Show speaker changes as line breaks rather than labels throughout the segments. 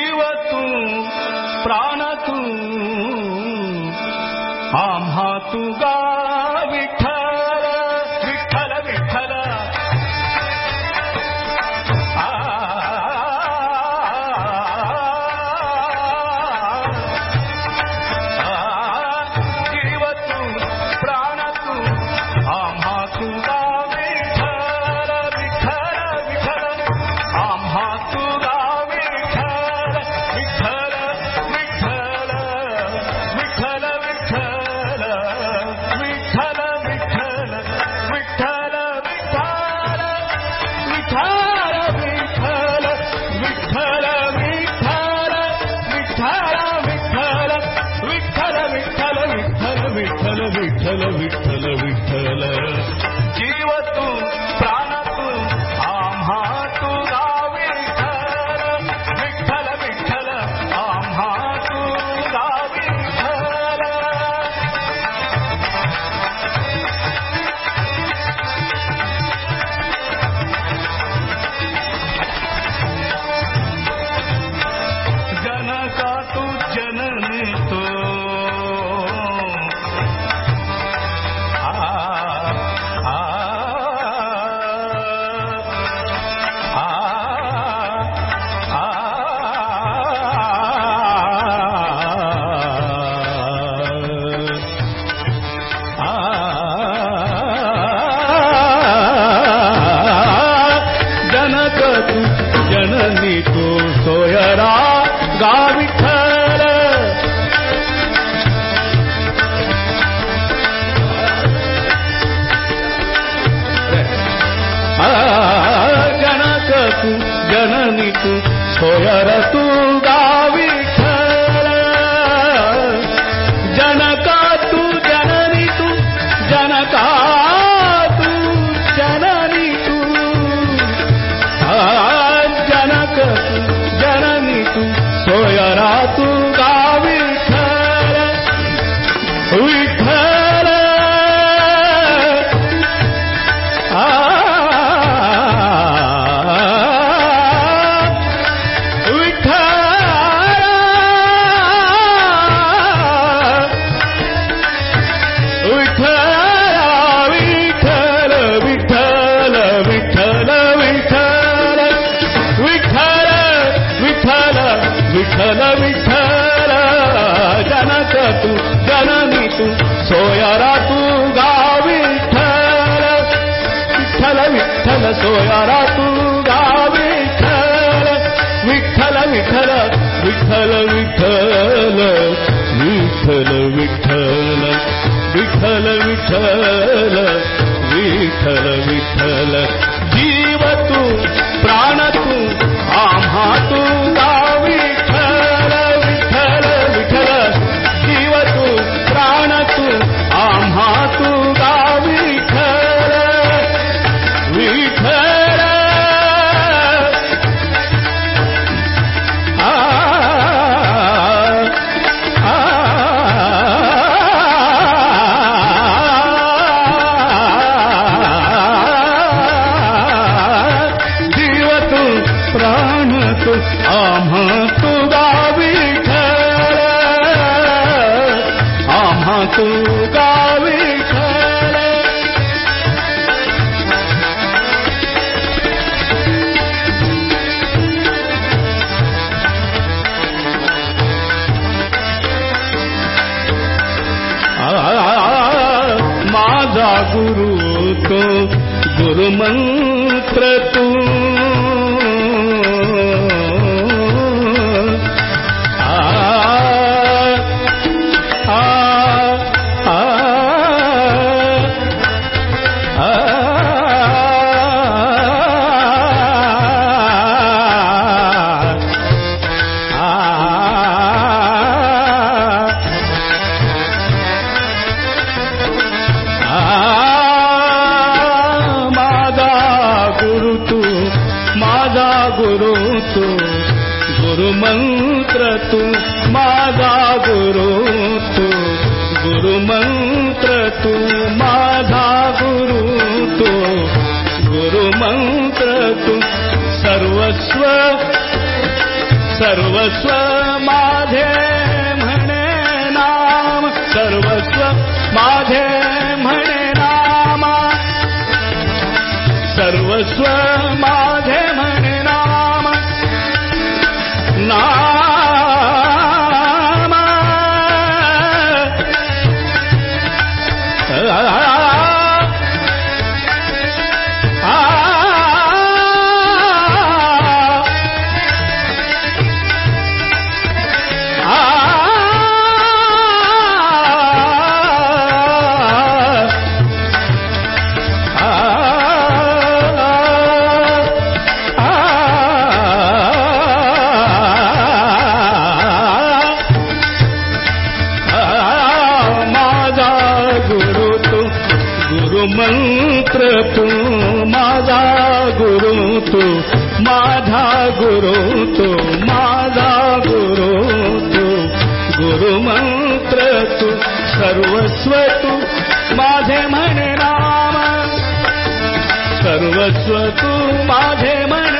अीवतु प्राणतु आम् ग ananito, soy ahora tú. जनक तू जननी तू सोयारा तू गा विठ्ठल विठ्ठल विठ्ठल सोयारा तू गा विठ्ठल विठ्ठल विठ्ठल विठ्ठल विठ्ठल विठ्ठल विठ्ठल विठ्ठल विठ्ठल विठ्ठल विठ्ठल जीव तू प्राण तू आम्हा तू आम्हा तू गावी माझा गुरु तो गुरुमंत्र तू गुरुमन्त्र तु माधा गुरु तु गुरुमन्त्र तु माधा गुरु तु गुरुमन्त्र तु सर्वस्व सर्वस्व माधे मणेना सर्वस्व माधे मनेनामा सर्वस्व मा ना सर्स्व तु माधे मने राम। सर्वस्व तु माधे मन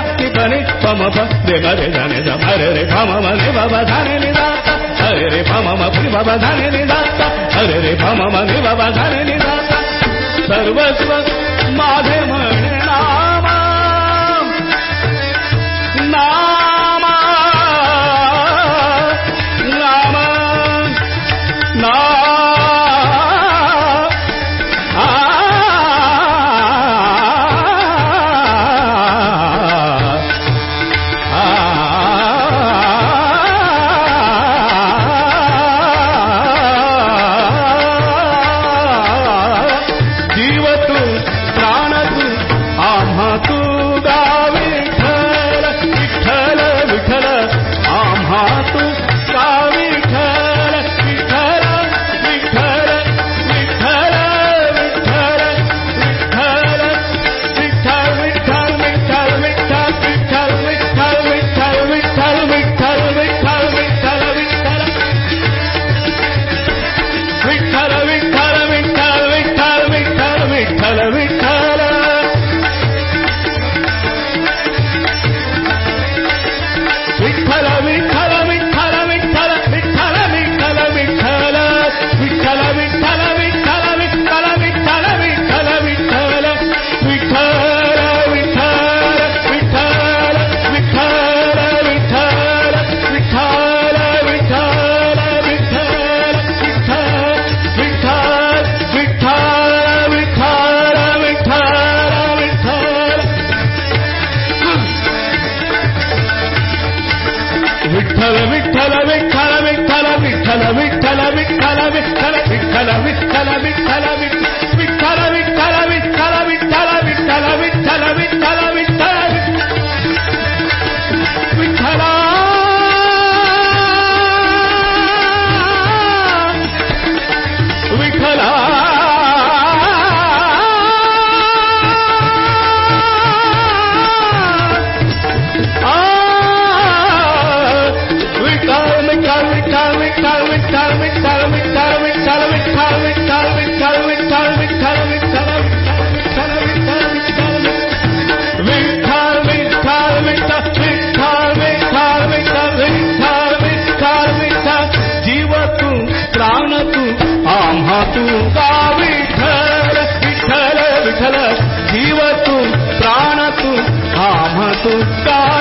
పమ పని పమ ప రే ప రే ధన ధమ రే పమ మ రే బాబా ధన హరే రే భమమ భవ ధని నిదాత హరే రే భమమ నివ ధని నిదాత సర్వస్వ మాధే మణి पुकार